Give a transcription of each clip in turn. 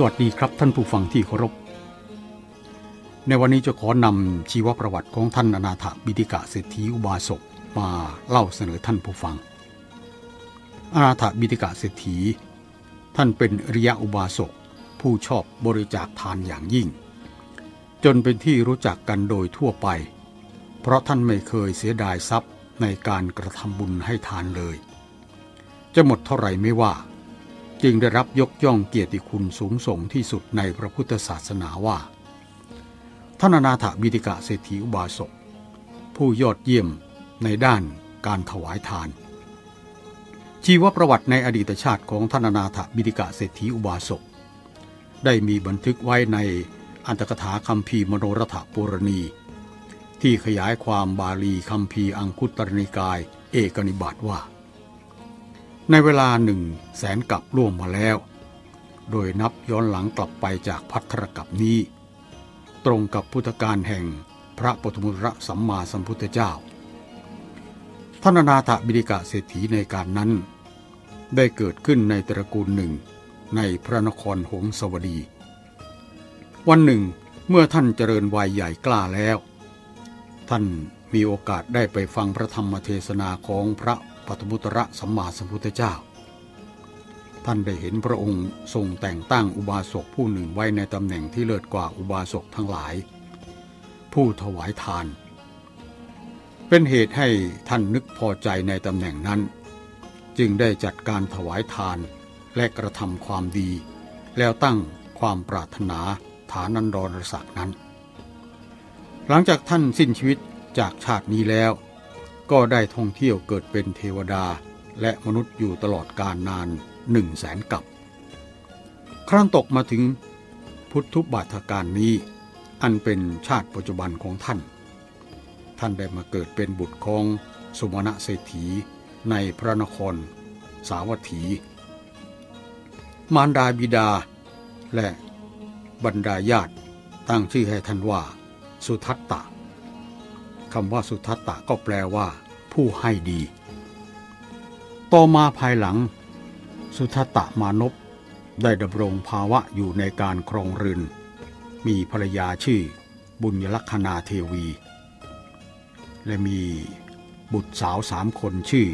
สวัสดีครับท่านผู้ฟังที่เคารพ ในวันนี้จะขอนำชีวประวัติของท่านอนาถบิดิกะเศรษฐีอุบาสกมาเล่าเสนอท่านผู้ฟัง อนาถบิดิกะเศรษฐี ท่านเป็นอริยะอุบาสกผู้ชอบบริจาคทานอย่างยิ่ง จนเป็นที่รู้จักกันโดยทั่วไป เพราะท่านไม่เคยเสียดายทรัพย์ในการกระทำบุญให้ทานเลย จะหมดเท่าไหร่ไม่ว่า จึงได้รับยกย่องเกียรติคุณสูงส่งที่สุดในพระพุทธศาสนาว่าท่านนาถบิดิกะเศรษฐีอุบาสกผู้ยอดเยี่ยมในด้านการถวายทาน ชีวประวัติในอดีตชาติของท่านนาถบิดิกะเศรษฐีอุบาสกได้มีบันทึกไว้ในอันตกถาคัมภีร์มโนรถปุรณี ที่ขยายความบาลีคัมภีร์อังคุตรนิกายเอกนิบาตว่า ในเวลาหนึ่งแสนกับล่วงมาแล้ว โดยนับย้อนหลังกลับไปจากพัทธรกับนี้ ตรงกับพุทธการแห่งพระปฐมุระสัมมาสัมพุทธเจ้าท่านนาถบิดิกะเศรษฐีในการนั้น ได้เกิดขึ้นในตระกูลหนึ่งในพระนครหงสวดี วันหนึ่งเมื่อท่านเจริญวัยใหญ่กล้าแล้ว ท่านมีโอกาสได้ไปฟังพระธรรมเทศนาของพระ ปฐมุตระสัมมาสัมพุทธเจ้า ท่านได้เห็นพระองค์ทรงแต่งตั้งอุบาสกผู้หนึ่งไว้ในตำแหน่งที่เลิศกว่าอุบาสกทั้งหลาย ผู้ถวายทาน เป็นเหตุให้ท่านนึกพอใจในตำแหน่งนั้น จึงได้จัดการถวายทานและกระทำความดี แล้วตั้งความปรารถนาฐานันดรศักดิ์นั้น หลังจากท่านสิ้นชีวิตจากชาตินี้แล้ว ก็ได้ท่องเที่ยวเกิดเป็นเทวดาและมนุษย์อยู่ตลอดกาลนานหนึ่งแสนกับ ครั้งตกมาถึงพุทธุบาทการนี้ อันเป็นชาติปัจจุบันของท่าน ท่านได้มาเกิดเป็นบุตรของสุมาณเศรษฐีในพระนคร สาวัตถี มารดาบิดา และบรรดาญาติตั้งชื่อให้ท่านว่า สุทัตตะ คำว่าสุทัตตะก็แปลว่า ผู้ให้ดี ต่อมาภายหลัง สุทัตตะมานพได้ดำรงภาวะอยู่ในการครองเรือนมีภรรยาชื่อบุญยลักษณาเทวี และมีบุตรสาวสามคนชื่อ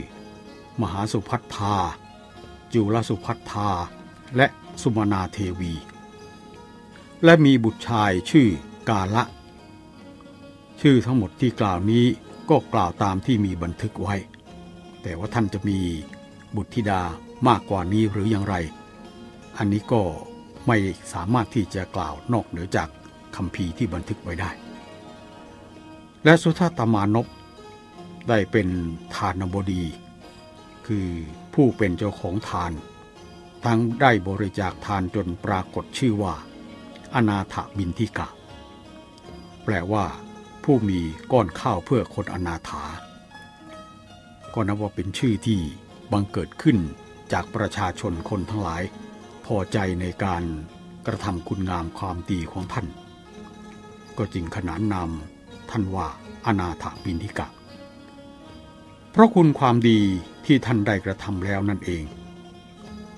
มหาสุพัฒธาจุลสุพัฒธาและสุมานาเทวี และมีบุตรชายชื่อกาละ ชื่อทั้งหมดที่กล่าวนี้ก็กล่าวตามที่มีบันทึกไว้ แต่ว่าท่านจะมีบุตรธิดามากกว่านี้หรืออย่างไร อันนี้ก็ไม่สามารถที่จะกล่าวนอกเหนือจากคำพีที่บันทึกไว้ได้ และสุทาตมานพได้เป็นทานบดี คือผู้เป็นเจ้าของทาน ทั้งได้บริจาคทานจนปรากฏชื่อว่า อนาถบินทิกะ แปลว่า ผู้มีก้อนข้าวเพื่อคนอนาถา ก็นับว่าเป็นชื่อที่บังเกิดขึ้นจากประชาชนคนทั้งหลาย พอใจในการกระทำคุณงามความดีของท่าน ก็จึงขนานนามท่านว่าอนาถบินทิกะ เพราะคุณความดีที่ท่านได้กระทำแล้วนั่นเอง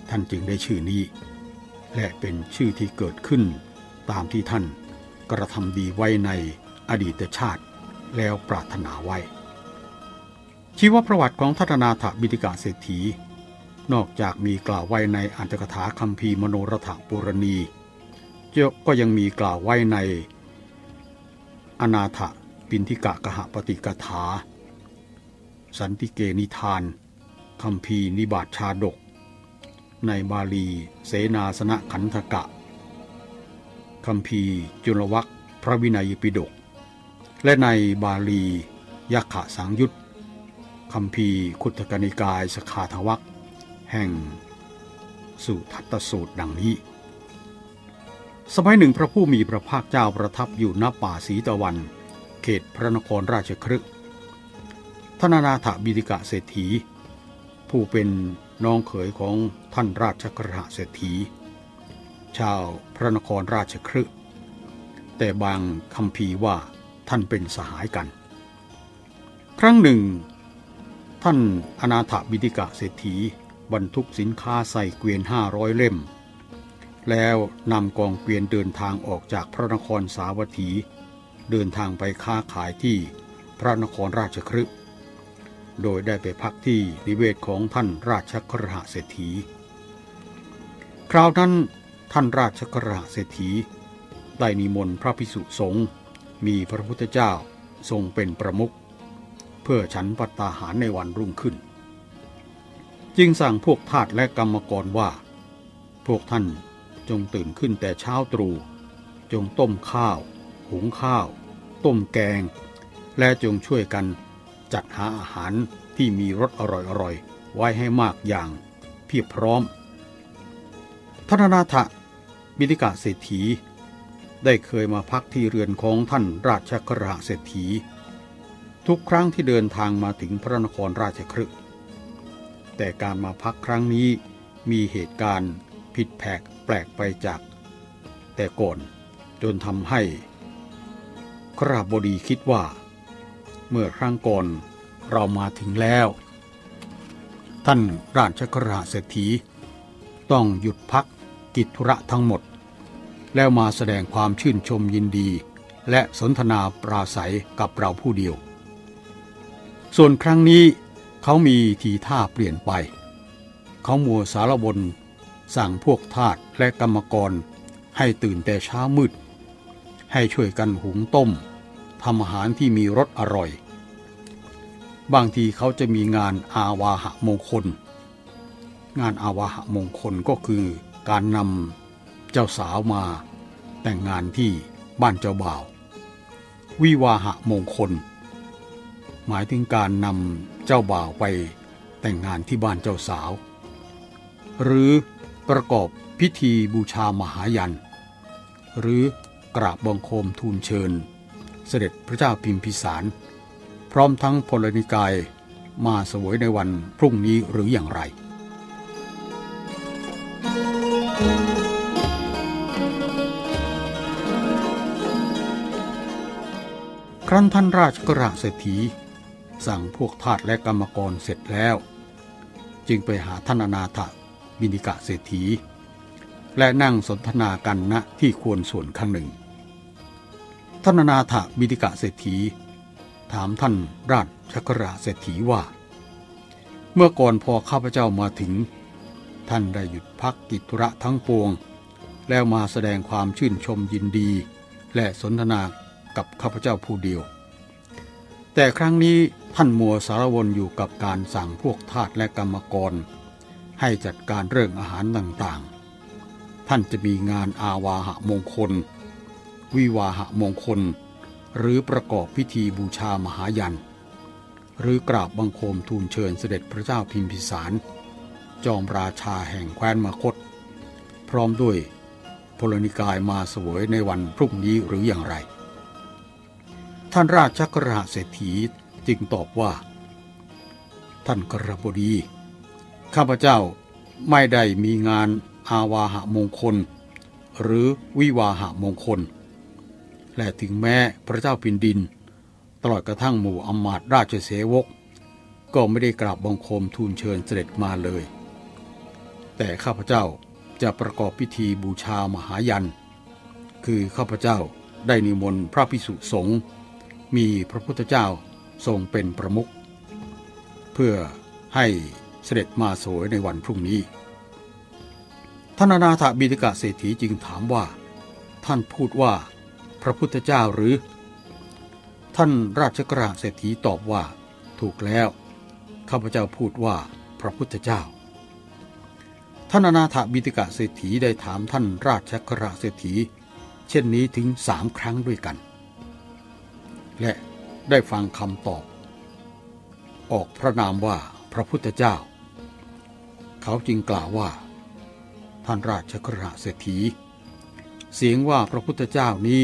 ท่านจึงได้ชื่อนี้ และเป็นชื่อที่เกิดขึ้นตามที่ท่านกระทำดีไว้ใน อดีตชาติแล้วปรารถนาไว้ ชีวประวัติของทัตนาถบิดิกาเศรษฐี นอกจากมีกล่าวไว้ในอันตกถาคัมภีร์มโนรถปุรณีก็ยังมีกล่าวไว้ในอนาถปินทิกะกหปฏิกถา สันติเกนิทานคำพีนิบาตชาดก ในบาลีเสนาสนะขันธกะคำพีจุลวัคพระวินัยปิฎก และในบาลียักขะสังยุตคำพีคุตกนิกายสขาทวักแห่งสุทัตสูตรดังนี้ สมัยหนึ่งพระผู้มีพระภาคเจ้าประทับอยู่ณป่าสีตะวัน เขตพระนครราชครึกท่านนาถบิดิกะเศรษฐี ผู้เป็นน้องเขยของท่านราชกระหเศรษฐี ชาวพระนครราชครึกแต่บางคำพีว่า ท่านเป็นสหายกัน ครั้งหนึ่ง ท่านอนาถบิดิกะเศรษฐีบรรทุกสินค้าใส่เกวียนห้าร้อยเล่ม แล้วนำกองเกวียนเดินทางออกจากพระนครสาวัตถี เดินทางไปค้าขายที่พระนครราชครึโดยได้ไปพักที่นิเวศของท่านราชครหเศรษฐี คราวนั้นท่านราชครหเศรษฐีได้นิมนต์พระพิสุสงฆ์ มีพระพุทธเจ้าทรงเป็นประมุขเพื่อฉันปัตตาหารในวันรุ่งขึ้น จึงสั่งพวกทาสและกรรมกรว่า พวกท่านจงตื่นขึ้นแต่เช้าตรู่จงต้มข้าว หุงข้าว ต้มแกง และจงช่วยกันจัดหาอาหารที่มีรสอร่อยๆ ไว้ให้มากอย่างเพียบพร้อมท่านนาถบิดิกาเศรษฐี ได้เคยมาพักที่เรือนของท่านราชกระเศรษฐี ทุกครั้งที่เดินทางมาถึงพระนครราชครึกแต่การมาพักครั้งนี้มีเหตุการณ์ผิดแผกแปลกไปจาก แต่ก่อนจนทำให้คราบดีคิดว่า เมื่อครั้งก่อนเรามาถึงแล้ว ท่านราชกระเศรษฐี ต้องหยุดพักกิจธุระทั้งหมด แล้วมาแสดงความชื่นชมยินดี และสนทนาปราศัยกับเราผู้เดียว ส่วนครั้งนี้เขามีทีท่าเปลี่ยนไป เขามัวสารบน สั่งพวกทาสและกรรมกร ให้ตื่นแต่เช้ามืด ให้ช่วยกันหุงต้มทำอาหารที่มีรสอร่อย บางทีเขาจะมีงานอาวาหะมงคล งานอาวาหะมงคลก็คือการนำ เจ้าสาวมา แต่งงานที่บ้านเจ้าบ่าว วิวาหะมงคล หมายถึงการนำเจ้าบ่าวไปแต่งงานที่บ้านเจ้าสาว หรือประกอบพิธีบูชามหายัน หรือกราบบังคมทูลเชิญ เสด็จพระเจ้าพิมพิสาร พร้อมทั้งพลนิกายมาสวยในวันพรุ่งนี้หรืออย่างไร ครั้นท่านราชกระเศรษฐี สั่งพวกทาสและกรรมกรเสร็จแล้ว จึงไปหาท่านอนาถบินิกะเศรษฐี และนั่งสนทนากันณที่ควรส่วนข้างหนึ่ง ท่านอนาถบินิกะเศรษฐี ถามท่านราชกราเศรษฐีว่า เมื่อก่อนพอข้าพเจ้ามาถึง ท่านได้หยุดพักกิจธุระทั้งปวง แล้วมาแสดงความชื่นชมยินดี และสนทนา กับข้าพเจ้าผู้เดียว แต่ครั้งนี้ท่านมัวสารวนอยู่กับการสั่งพวกทาสและกรรมกร ให้จัดการเรื่องอาหารต่างๆ ท่านจะมีงานอาวาหะมงคล วิวาหะมงคล หรือประกอบพิธีบูชามหายัน หรือกราบบังคมทูลเชิญเสด็จพระเจ้าพิมพิสาร จอมราชาแห่งแคว้นมคต พร้อมด้วยพลนิกายมาสวยในวันพรุ่งนี้หรืออย่างไร ท่านราชกระเศรษฐีจึงตอบว่า ท่านกระบดี ข้าพเจ้าไม่ได้มีงานอาวาหะมงคล หรือวิวาหะมงคล และถึงแม้พระเจ้าพินดิน ตลอดกระทั่งหมู่อมาตราชเสวก ก็ไม่ได้กราบบังคมทูลเชิญเสด็จมาเลย แต่ข้าพเจ้าจะประกอบพิธีบูชามหายัน คือข้าพเจ้าได้นิมนต์พระพิสุสงฆ์ มีพระพุทธเจ้าทรงเป็นประมุขเพื่อให้เสด็จมาสวยในวันพรุ่งนี้ท่านนาถบิดิกะเศรษฐีจึงถามว่า ท่านพูดว่าพระพุทธเจ้าหรือ ท่านราชกระเศรษฐีตอบว่า ถูกแล้วข้าพเจ้าพูดว่าพระพุทธเจ้า ท่านนาถบิดิกะเศรษฐีได้ถามท่านราชกระเศรษฐี เช่นนี้ถึงสามครั้งด้วยกัน และได้ฟังคำตอบ ออกพระนามว่าพระพุทธเจ้า เขาจึงกล่าวว่า ท่านราชกระเศรษฐี เสียงว่าพระพุทธเจ้านี้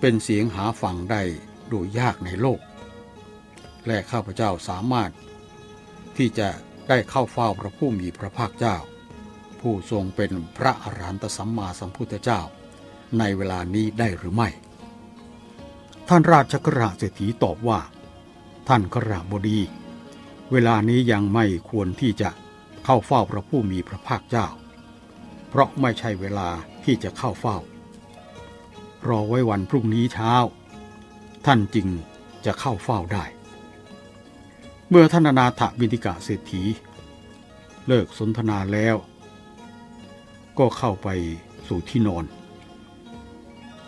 เป็นเสียงหาฟังได้โดยยากในโลก และข้าพเจ้าสามารถ ที่จะได้เข้าเฝ้าพระผู้มีพระภาคเจ้า ผู้ทรงเป็นพระอรหันตสัมมาสัมพุทธเจ้า ในเวลานี้ได้หรือไม่ ท่านราชกระเศรษฐีตอบว่า ท่านกระบดี เวลานี้ยังไม่ควรที่จะเข้าเฝ้าพระผู้มีพระภาคเจ้า เพราะไม่ใช่เวลาที่จะเข้าเฝ้า รอไว้วันพรุ่งนี้เช้า ท่านจึงจะเข้าเฝ้าได้ เมื่อท่านนาถบิณฑิกะเศรษฐี เลิกสนทนาแล้ว ก็เข้าไปสู่ที่นอน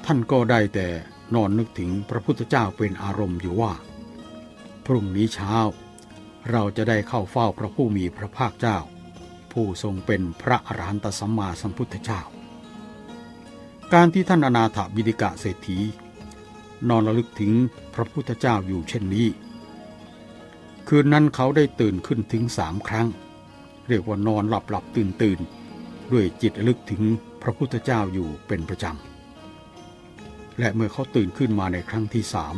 ท่านก็ได้แต่ นอนนึกถึงพระพุทธเจ้าเป็นอารมณ์อยู่ว่า พรุ่งนี้เช้า เราจะได้เข้าเฝ้าพระผู้มีพระภาคเจ้า ผู้ทรงเป็นพระอรหันตสัมมาสัมพุทธเจ้า การที่ท่านอนาถบิณฑิกะเศรษฐี นอนระลึกถึงพระพุทธเจ้าอยู่เช่นนี้ คืนนั้นเขาได้ตื่นขึ้นถึงสามครั้ง เรียกว่านอนหลับหลับตื่นตื่นด้วยจิตระลึกถึงพระพุทธเจ้าอยู่เป็นประจำ และเมื่อเขาตื่นขึ้นมาในครั้งที่สาม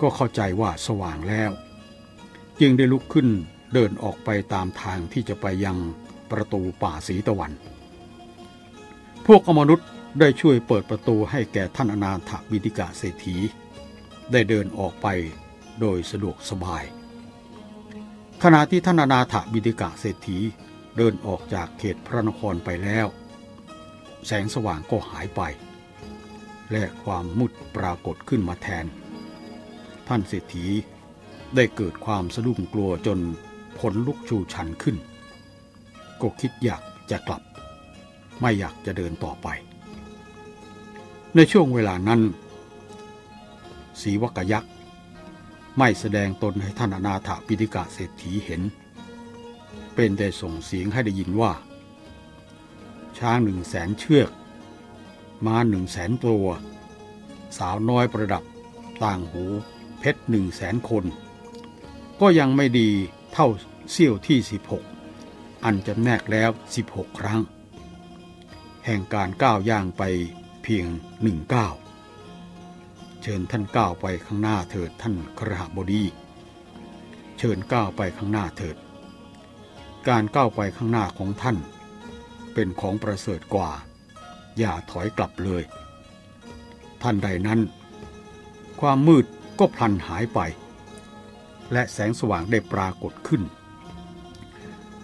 ก็เข้าใจว่าสว่างแล้ว จึงได้ลุกขึ้นเดินออกไปตามทางที่จะไปยังประตูป่าสีตะวัน พวกอมนุษย์ได้ช่วยเปิดประตูให้แก่ท่านอนาถบิดิกะเศรษฐี ได้เดินออกไปโดยสะดวกสบาย ขณะที่ท่านอนาถบิดิกะเศรษฐีเดินออกจากเขตพระนครไปแล้ว แสงสว่างก็หายไป และความมืดปรากฏขึ้นมาแทน ท่านเศรษฐีได้เกิดความสะดุ้งกลัวจนผลลุกชูชันขึ้น ก็คิดอยากจะกลับ ไม่อยากจะเดินต่อไป ในช่วงเวลานั้นสีวกยักษ์ไม่แสดงตนให้ท่านอนาถปิฎกะเศรษฐีเห็น เป็นแต่ส่งเสียงให้ได้ยินว่า ช้างหนึ่งแสนเชือก ม้าหนึ่งแสนตัว สาวน้อยประดับ ต่างหู เพชรหนึ่งแสนคน ก็ยังไม่ดีเท่าเสี้ยวที่ 16 อันจำแนกแล้ว 16 ครั้ง แห่งการก้าวย่างไปเพียงหนึ่งก้าวเชิญท่านก้าวไปข้างหน้าเถิดท่านครหบดี เชิญก้าวไปข้างหน้าเถิด การก้าวไปข้างหน้าของท่าน เป็นของประเสริฐกว่า อย่าถอยกลับเลย ท่านใดนั้น ความมืดก็พลันหายไป และแสงสว่างได้ปรากฏขึ้น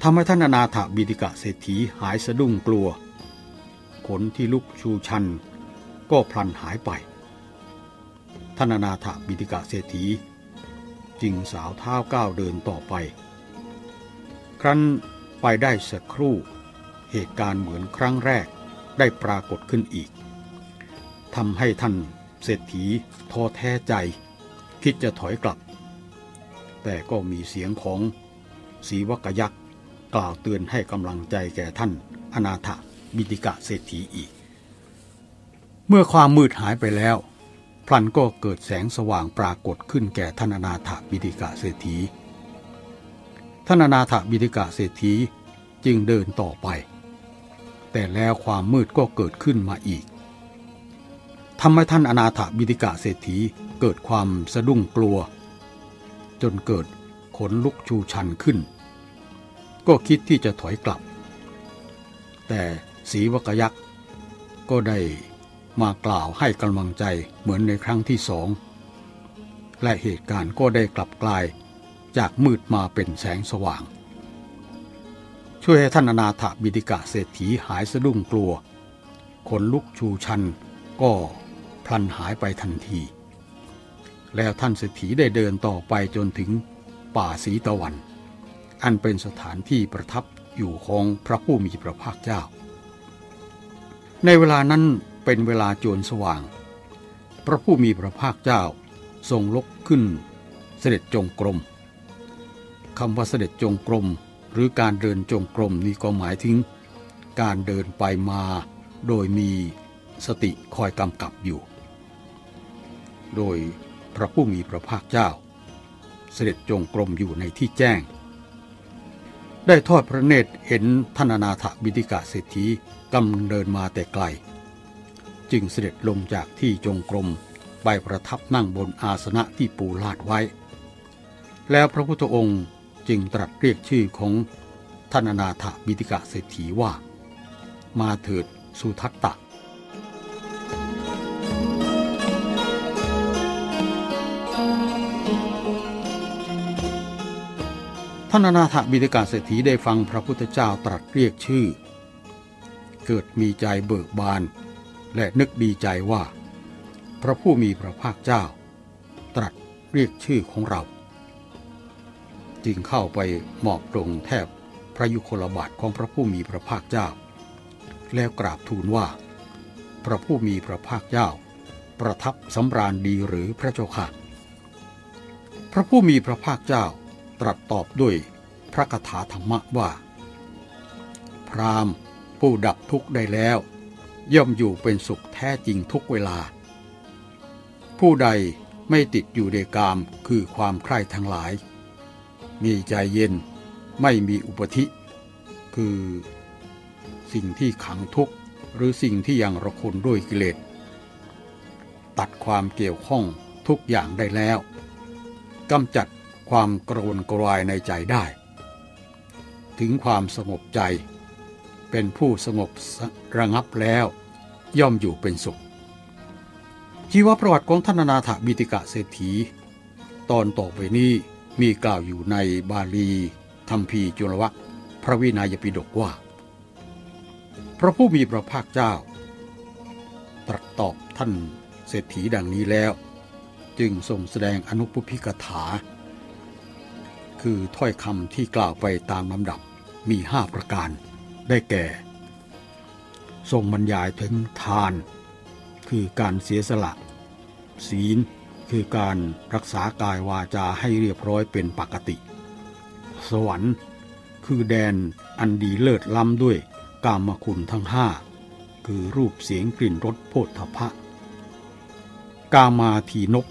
ทำให้ท่านอนาถบิดิกะเศรษฐีหายสะดุ้งกลัว ขนที่ลุกชูชัน ก็พลันหายไป ท่านอนาถบิดิกะเศรษฐี จึงสาวเท้าก้าวเดินต่อไป ครั้นไปได้สักครู่เหตุการณ์เหมือนครั้งแรก ได้ปรากฏขึ้นอีกทำให้ท่านเศรษฐีท้อแท้ใจ คิดจะถอยกลับ แต่ก็มีเสียงของสีวกยักษ์กล่าวเตือนให้กำลังใจแก่ท่านอนาถบิดิกะเศรษฐีอีก เมื่อความมืดหายไปแล้ว พลันก็เกิดแสงสว่างปรากฏขึ้นแก่ท่านอนาถบิดิกะเศรษฐีท่านอนาถบิดิกะเศรษฐีจึงเดินต่อไป แต่แล้วความมืดก็เกิดขึ้นมาอีกทำให้ท่านอนาถบิดิกะเศรษฐีเกิดความสะดุ้งกลัว จนเกิดขนลุกชูชันขึ้น ก็คิดที่จะถอยกลับ แต่สีวกยักษ์ก็ได้มากล่าวให้กำลังใจเหมือนในครั้งที่สอง และเหตุการณ์ก็ได้กลับกลายจากมืดมาเป็นแสงสว่าง ช่วยให้ท่านอนาถบิดิกะเศรษฐีหายสะดุ้งกลัว ขนลุกชูชันก็พลันหายไปทันที แล้วท่านเศรษฐีได้เดินต่อไปจนถึงป่าสีตะวัน อันเป็นสถานที่ประทับอยู่ของพระผู้มีพระภาคเจ้า ในเวลานั้นเป็นเวลาโจรสว่าง พระผู้มีพระภาคเจ้าทรงลกขึ้นเสด็จจงกรมคำว่าเสด็จจงกรม หรือการเดินจงกรมนี่ก็หมายถึง การเดินไปมาโดยมีสติคอยกำกับอยู่ โดยพระผู้มีพระภาคเจ้า เสด็จจงกรมอยู่ในที่แจ้ง ได้ทอดพระเนตรเห็นท่านนาถบิดิกะเศรษฐีกำลังเดินมาแต่ไกล จึงเสด็จลงจากที่จงกรมไปประทับนั่งบนอาสนะที่ปูลาดไว้ แล้วพระพุทธองค์ จึงตรัสเรียกชื่อของท่านนาถบิดิกะเศรษฐีว่า มาเถิดสุทัตตะ ท่านอนาถบิดกาเศรษฐีได้ฟังพระพุทธเจ้าตรัสเรียกชื่อ เกิดมีใจเบิกบาน และนึกดีใจว่า พระผู้มีพระภาคเจ้า ตรัสเรียกชื่อของเรา จึงเข้าไปหมอบลงแทบพระยุคลบาทของพระผู้มีพระภาคเจ้า แล้วกราบทูลว่า พระผู้มีพระภาคเจ้า ประทับสำราญดีหรือพระเจ้าค่ะ พระผู้มีพระภาคเจ้าตรัสตอบด้วยพระคาถาธรรมะว่า พรามผู้ดับทุกข์ได้แล้ว ย่อมอยู่เป็นสุขแท้จริงทุกเวลา ผู้ใดไม่ติดอยู่ในกามคือความใคร่ทั้งหลาย มีใจเย็นไม่มีอุปธิ คือสิ่งที่ขังทุกข์หรือสิ่งที่ยังระคนด้วยกิเลส ตัดความเกี่ยวข้องทุกอย่างได้แล้วกำจัดความกระวนกระวายในใจได้ ถึงความสงบใจ เป็นผู้สงบระงับแล้ว ย่อมอยู่เป็นสุข ชีวประวัติของท่านนาถบิติกะเศรษฐี ตอนต่อไปนี้ มีกล่าวอยู่ในบาลีธรรมพีจุลวัคพระวินัยปิฎกว่า พระผู้มีพระภาคเจ้า ตรัสตอบท่านเศรษฐีดังนี้แล้ว จึงทรงแสดงอนุปพิกถา คือถ้อยคำที่กล่าวไปตามลำดับมีห้าประการได้แก่ ทรงบรรยายถึงทาน คือการเสียสละ ศีล คือการรักษากายวาจาให้เรียบร้อยเป็นปกติ สวรรค์ คือแดนอันดีเลิศล้ำด้วยกามคุณทั้งห้าคือรูปเสียงกลิ่นรสโพธพะ กามาทีนก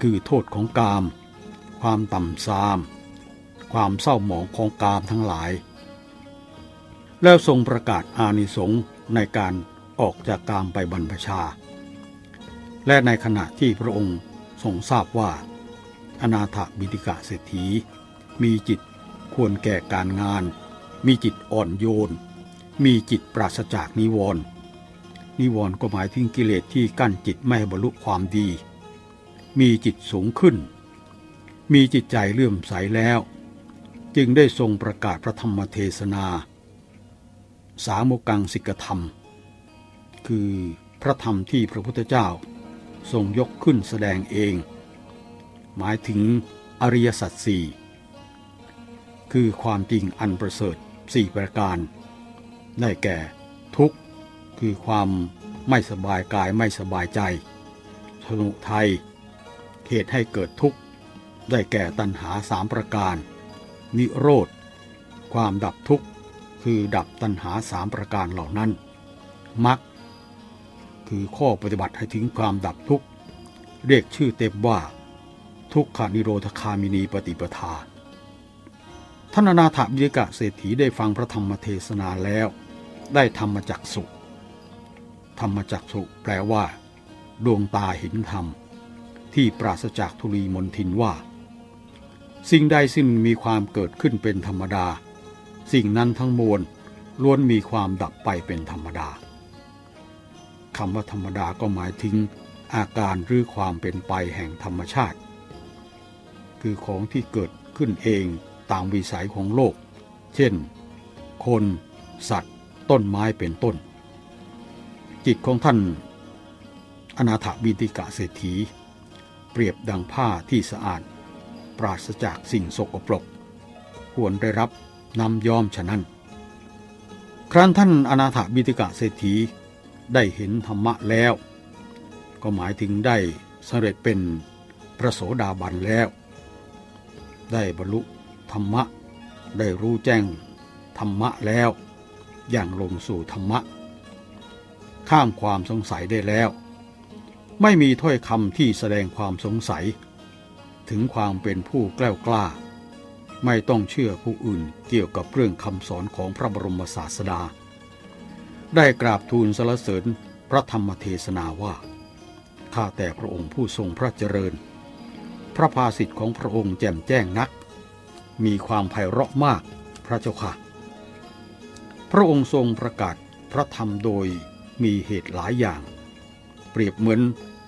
คือโทษของกาม ความต่ำซาม ความเศร้าหมองของกามทั้งหลาย แล้วทรงประกาศอานิสงส์ในการออกจากกามไปบรรพชา และในขณะที่พระองค์ ทรงทราบว่า อนาถบิติกะเศรษฐี มีจิตควรแก่การงาน มีจิตอ่อนโยน มีจิตปราศจากนิวรณ์นิวรณ์ก็หมายถึงกิเลสที่กั้นจิตไม่บรรลุความดี มีจิตสูงขึ้น มีจิตใจเลื่อมใสแล้ว จึงได้ทรงประกาศพระธรรมเทศนา สามกังสิกธรรม คือพระธรรมที่พระพุทธเจ้า ทรงยกขึ้นแสดงเอง หมายถึงอริยสัจสี่คือความจริงอันประเสริฐสี่ประการ ได้แก่ทุกข์คือความไม่สบายกายไม่สบายใจสนุไทยเหตุให้เกิดทุกข์ ได้แก่ตัณหาสามประการ นิโรธ ความดับทุกข์ คือดับตัณหาสามประการเหล่านั้นมรรค คือข้อปฏิบัติให้ถึงความดับทุกข์ เรียกชื่อเต็มว่า ทุกขานิโรธคามินีปฏิปทา ท่านนาถบิณกะเศรษฐีได้ฟังพระธรรมเทศนาแล้ว ได้ธรรมจักสุธรรมจักสุแปลว่า ดวงตาเห็นธรรม ที่ปราศจากทุลีมนทินว่า สิ่งใดสิ่งมีความเกิดขึ้นเป็นธรรมดา สิ่งนั้นทั้งมวลล้วนมีความดับไปเป็นธรรมดา คำว่าธรรมดาก็หมายถึงอาการหรือความเป็นไปแห่งธรรมชาติ คือของที่เกิดขึ้นเองตามวิสัยของโลก เช่น คน สัตว์ ต้นไม้เป็นต้น จิตของท่านอนาถบิติกะเศรษฐี เปรียบดังผ้าที่สะอาด ปราศจากสิ่งสกปรก ควรได้รับน้ำย้อมฉะนั้น ครั้นท่านอนาถบิติกะเศรษฐี ได้เห็นธรรมะแล้ว ก็หมายถึงได้สำเร็จเป็นพระโสดาบันแล้ว ได้บรรลุธรรมะ ได้รู้แจ้งธรรมะแล้ว อย่างลงสู่ธรรมะ ข้ามความสงสัยได้แล้ว ไม่มีถ้อยคำที่แสดงความสงสัย ถึงความเป็นผู้แกล้วกล้า ไม่ต้องเชื่อผู้อื่นเกี่ยวกับเรื่องคำสอนของพระบรมศาสดา ได้กราบทูลสรรเสริญพระธรรมเทศนาว่า ข้าแต่พระองค์ผู้ทรงพระเจริญ พระภาสิทธิ์ของพระองค์แจ่มแจ้งนัก มีความไพเราะมากพระเจ้าค่ะ พระองค์ทรงประกาศพระธรรมโดยมีเหตุหลายอย่าง เปรียบเหมือน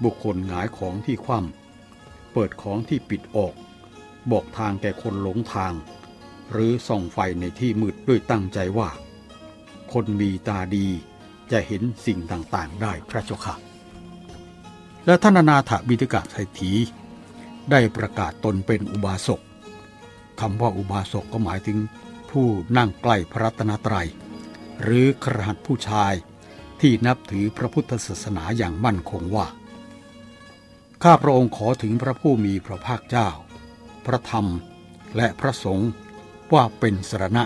บุคคลหงายของที่คว่ำเปิดของที่ปิดออก บอกทางแก่คนหลงทาง หรือส่องไฟในที่มืดด้วยตั้งใจว่า คนมีตาดีจะเห็นสิ่งต่างๆได้พระเจ้าค่ะ และท่านนาถบิดิกะเศรษฐีได้ประกาศตนเป็นอุบาสกคำว่าอุบาสกก็หมายถึงผู้นั่งใกล้พระรัตนตรัย หรือครหัสผู้ชายที่นับถือพระพุทธศาสนาอย่างมั่นคงว่า ข้าพระองค์ขอถึงพระผู้มีพระภาคเจ้า พระธรรมและพระสงฆ์ว่าเป็นสรณะ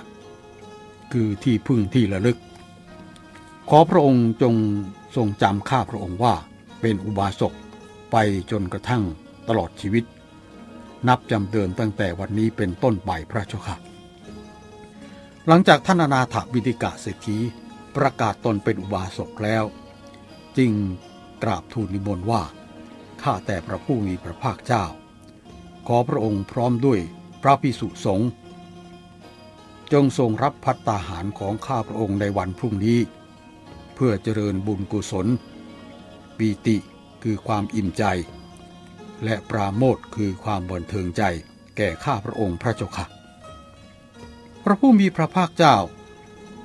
คือที่พึ่งที่ระลึก ขอพระองค์จงทรงจำข้าพระองค์ว่าเป็นอุบาสกไปจนกระทั่งตลอดชีวิต นับจำเดินตั้งแต่วันนี้เป็นต้นไปพระเจ้าค่ะ หลังจากท่านนาถบิดิกะเศรษฐีประกาศตนเป็นอุบาสกแล้ว จึงกราบทูลนิมนต์ว่า ข้าแต่พระผู้มีพระภาคเจ้า ขอพระองค์พร้อมด้วยพระพิสุสงฆ์ จงทรงรับพัตตาหารของข้าพระองค์ในวันพรุ่งนี้ เพื่อเจริญบุญกุศลปีติคือความอิ่มใจ และปราโมทคือความบันเทิงใจแก่ข้าพระองค์พระเจ้าค่ะ พระผู้มีพระภาคเจ้า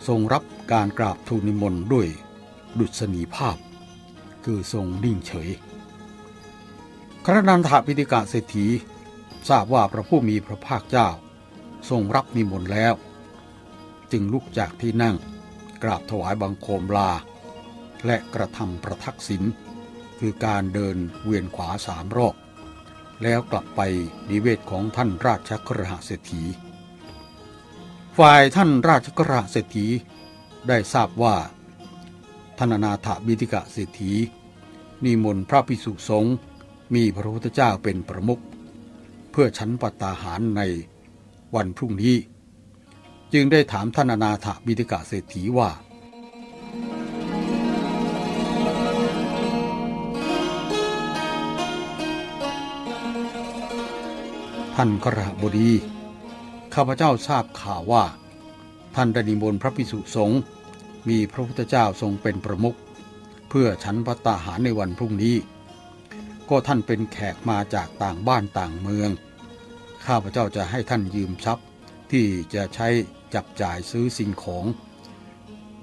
ทรงรับการกราบทูลนิมนต์ด้วยดุษณีภาพ คือทรงนิ่งเฉย ครนันทพิธิกาเศรษฐีทราบว่าพระผู้มีพระภาคเจ้า ทรงรับนิมนต์แล้ว จึงลุกจากที่นั่ง กราบถวายบังคมลา และกระทำประทักษิณคือการเดินเวียนขวาสามรอบ แล้วกลับไปนิเวศของท่านราชกระหเศรษฐี ฝ่ายท่านราชกระหเศรษฐีได้ทราบว่าท่านนาถบิติกะเศรษฐีนิมนต์พระภิกษุสงฆ์มีพระพุทธเจ้าเป็นประมุขเพื่อชั้นปัตตาหารในวันพรุ่งนี้ จึงได้ถามท่านนาถบิติกะเศรษฐีว่า ท่านกระบดี ข้าพเจ้าทราบข่าวว่า ท่านได้นิมนต์พระภิกษุสงฆ์มีพระพุทธเจ้าทรงเป็นประมุขเพื่อฉันพัตตาหารในวันพรุ่งนี้ ก็ท่านเป็นแขกมาจากต่างบ้านต่างเมือง ข้าพเจ้าจะให้ท่านยืมทรัพย์ ที่จะใช้จับจ่ายซื้อสิ่งของ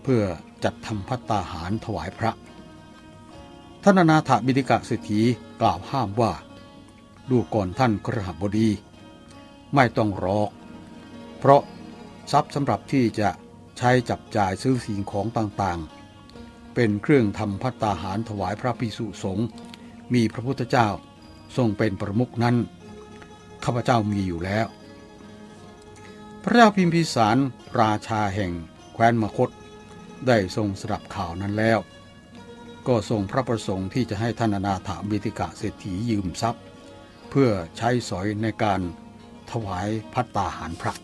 เพื่อจัดทำพัตตาหารถวายพระท่านนาถบิดิกะเศรษฐีกล่าวห้ามว่า ดูก่อนท่านกระหบดี ไม่ต้องรอก เพราะทรัพย์สำหรับที่จะใช้จับจ่ายซื้อสิ่งของต่างๆ เป็นเครื่องทำพัตตาหารถวายพระพิสุสงฆ์มีพระพุทธเจ้าทรงเป็นประมุขนั้นข้าพเจ้ามีอยู่แล้ว พระเจ้าพิมพิสารราชาแห่งแคว้นมคต ได้ทรงสดับข่าวนั้นแล้ว ก็ทรงพระประสงค์ที่จะให้ท่านนาถาบิติกะเศรษฐียืมทรัพย์ เพื่อใช้สอยในการถวายพัตตาหารพระ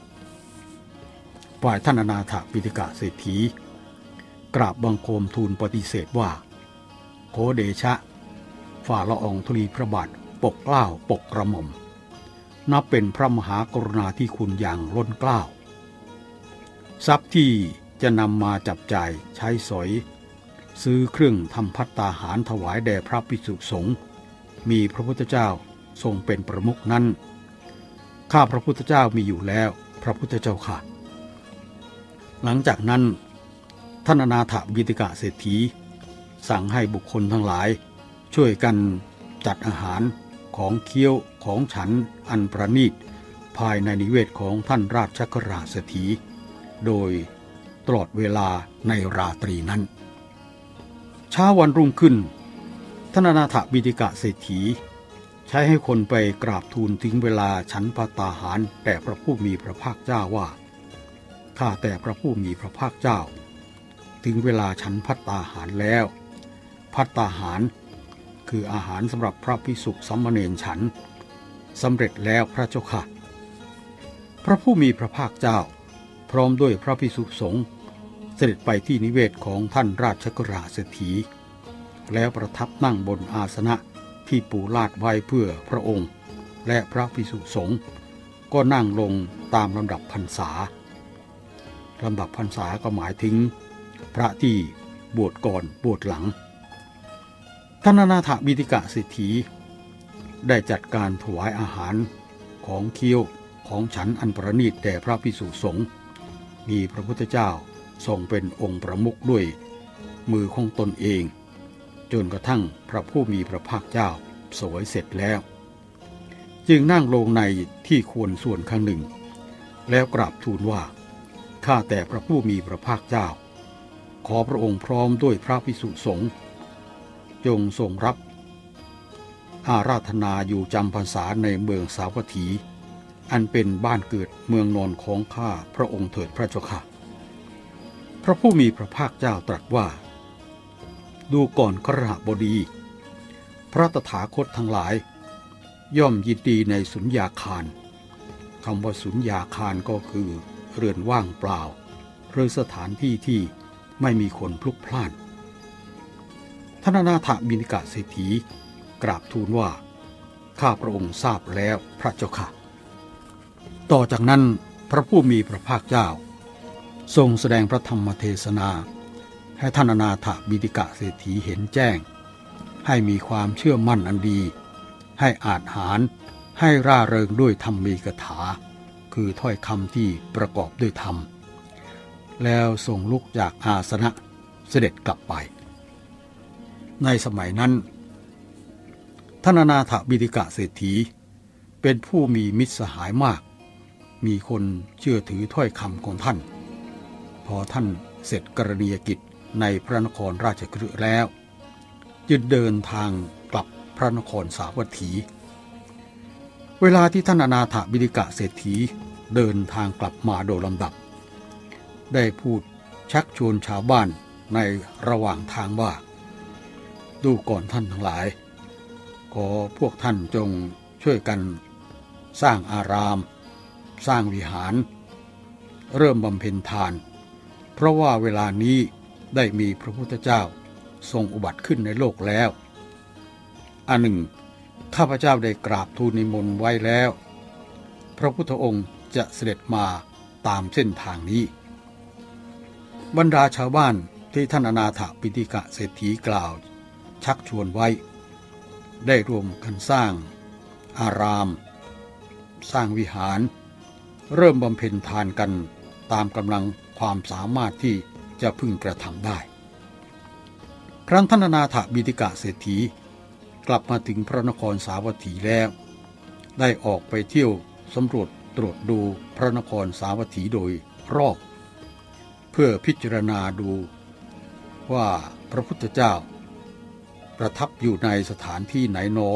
ฝ่ายท่านนาถปิฎกะเศรษฐี กราบบังคมทูลปฏิเสธว่า โคเดชะ ฝ่าละอองธุลีพระบาทปกเกล้าปกกระหม่อม นับเป็นพระมหากรุณาธิคุณอย่างล้นเกล้า ทรัพย์ที่จะนำมาจับจ่ายใช้สอย ซื้อเครื่องทำพัตตาหารถวายแด่พระภิกษุสงฆ์มีพระพุทธเจ้าทรงเป็นประมุขนั้น ข้าพระพุทธเจ้ามีอยู่แล้ว พระพุทธเจ้าค่ะ หลังจากนั้นท่านอนาถบิติกะเศรษฐี สั่งให้บุคคลทั้งหลาย ช่วยกันจัดอาหาร ของเคี้ยวของฉันอันประณีตภายในนิเวศของท่านราชกราเศรษฐีโดยตลอดเวลาในราตรีนั้น เช้าวันรุ่งขึ้นท่านนาถบิติกะเศรษฐี ใช้ให้คนไปกราบทูลถึงเวลาฉันปาตาหารแต่พระผู้มีพระภาคเจ้าว่าข้าแต่พระผู้มีพระภาคเจ้า ถึงเวลาฉันพัตตาหารแล้ว พัตตาหาร คืออาหารสำหรับพระพิสุสัมมเนนฉันสำเร็จแล้วพระเจ้าค่ะ พระผู้มีพระภาคเจ้า พร้อมด้วยพระพิสุสงฆ์เสด็จไปที่นิเวศของท่านราชกราเศรษฐี แล้วประทับนั่งบนอาสนะที่ปูลาดไว้เพื่อพระองค์ และพระพิสุสงฆ์ก็นั่งลงตามลำดับพรรษาลำดับพรรษาก็หมายถึง พระที่บวชก่อนบวชหลัง ท่านนาถบิติกะสิทธีได้จัดการถวายอาหารของเคี้ยวของฉันอันประณีตแด่พระพิสุสงฆ์มีพระพุทธเจ้าทรงเป็นองค์ประมุขด้วย มือของตนเอง จนกระทั่งพระผู้มีพระภาคเจ้าสวยเสร็จแล้ว จึงนั่งลงในที่ควรส่วนข้างหนึ่ง แล้วกราบทูลว่าข้าแต่พระผู้มีพระภาคเจ้า ขอพระองค์พร้อมด้วยพระพิสุสงฆ์ จงทรงรับ อาราธนาอยู่จำพรรษาในเมืองสาวัตถี อันเป็นบ้านเกิดเมืองนอนของข้าพระองค์เถิดพระเจ้าค่ะ พระผู้มีพระภาคเจ้าตรัสว่า ดูก่อนครหบดี พระตถาคตทั้งหลาย ย่อมยินดีในสุญญาคารคำว่าสุญญาคารก็คือ เรือนว่างเปล่า หรือสถานที่ที่ไม่มีคนพลุกพล่าน ท่านนาถบินิกาเศรษฐีกราบทูลว่า ข้าพระองค์ทราบแล้วพระเจ้าค่ะ ต่อจากนั้นพระผู้มีพระภาคเจ้า ทรงแสดงพระธรรมเทศนา ให้ท่านนาถบินิกาเศรษฐีเห็นแจ้ง ให้มีความเชื่อมั่นอันดี ให้อาจหารให้ร่าเริงด้วยธรรมีกถา คือถ้อยคำที่ประกอบด้วยธรรม แล้วทรงลุกจากอาสนะเสด็จกลับไป ในสมัยนั้นท่านนาถบิดิกะเศรษฐี เป็นผู้มีมิตรสหายมาก มีคนเชื่อถือถ้อยคำของท่าน พอท่านเสร็จกรณียกิจในพระนครราชกฤห์แล้ว จึงเดินทางกลับพระนครสาวัตถี เวลาที่ท่านนาถบิดิกะเศรษฐีเดินทางกลับมาโดยลำดับ ได้พูดชักชวนชาวบ้านในระหว่างทางว่า ดูก่อนท่านทั้งหลาย ขอพวกท่านจงช่วยกันสร้างอาราม สร้างวิหาร เริ่มบำเพ็ญทาน เพราะว่าเวลานี้ได้มีพระพุทธเจ้าทรงอุบัติขึ้นในโลกแล้ว อันหนึ่ง ข้าพเจ้าได้กราบทูลนิมนต์ไว้แล้ว พระพุทธองค์จะเสด็จมาตามเส้นทางนี้ บรรดาชาวบ้านที่ท่านอนาถปิติกะเศรษฐีกล่าว ชักชวนไว้ ได้รวมกันสร้าง อาราม สร้างวิหาร เริ่มบำเพ็ญทานกันตามกำลังความสามารถที่จะพึงกระทำได้ ครั้นท่านนาถบิติกะเศรษฐี กลับมาถึงพระนครสาวัตถีแล้ว ได้ออกไปเที่ยวสำรวจตรวจดูพระนครสาวัตถีโดยรอบ เพื่อพิจารณาดูว่าพระพุทธเจ้า ประทับอยู่ในสถานที่ไหนนอ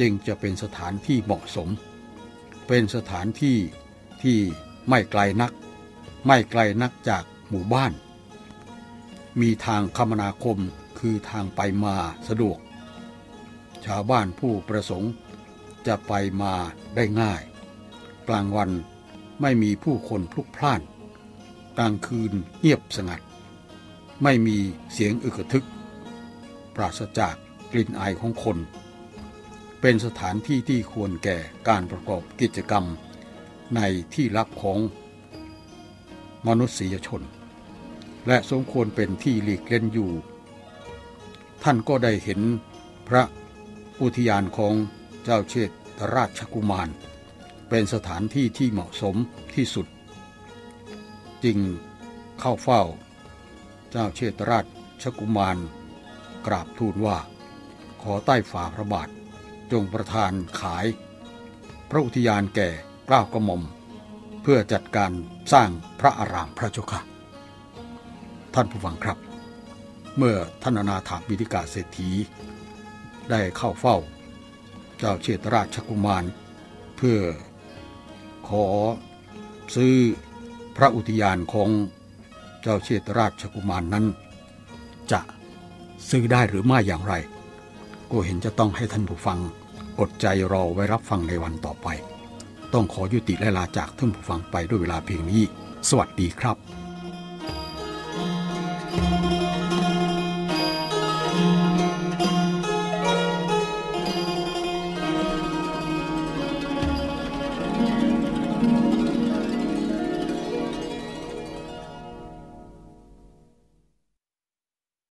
จึงจะเป็นสถานที่เหมาะสม เป็นสถานที่ที่ไม่ไกลนัก ไม่ไกลนักจากหมู่บ้าน มีทางคมนาคมคือทางไปมาสะดวก ชาวบ้านผู้ประสงค์จะไปมาได้ง่าย กลางวันไม่มีผู้คนพลุกพล่าน กลางคืนเงียบสงัด ไม่มีเสียงอึกทึก ปราศจากกลิ่นอายของคน เป็นสถานที่ที่ควรแก่การประกอบกิจกรรมในที่ลับของมนุษยชน และสมควรเป็นที่หลีกเล่นอยู่ ท่านก็ได้เห็นพระอุทยานของเจ้าเชษฐราชกุมาร เป็นสถานที่ที่เหมาะสมที่สุด จึงเข้าเฝ้า เจ้าเชษฐราชกุมาร กราบทูลว่า ขอใต้ฝ่าพระบาท จงประทานขาย พระอุทยานแก่กล้าวกระหม่อม เพื่อจัดการสร้างพระอารามพระเจ้าค่ะ ท่านผู้ฟังครับ เมื่อท่านนาถาบิดิกาเศรษฐี ได้เข้าเฝ้า เจ้าเชตราชกุมาร เพื่อขอซื้อพระอุทยานของเจ้าเชตราชกุมารนนั้น จะ ซื้อได้หรือไม่อย่างไร ก็เห็นจะต้องให้ท่านผู้ฟังอดใจรอไว้รับฟังในวันต่อไป ต้องขอยุติและลาจากท่านผู้ฟังไปด้วยเวลาเพียงนี้ สวัสดีครับ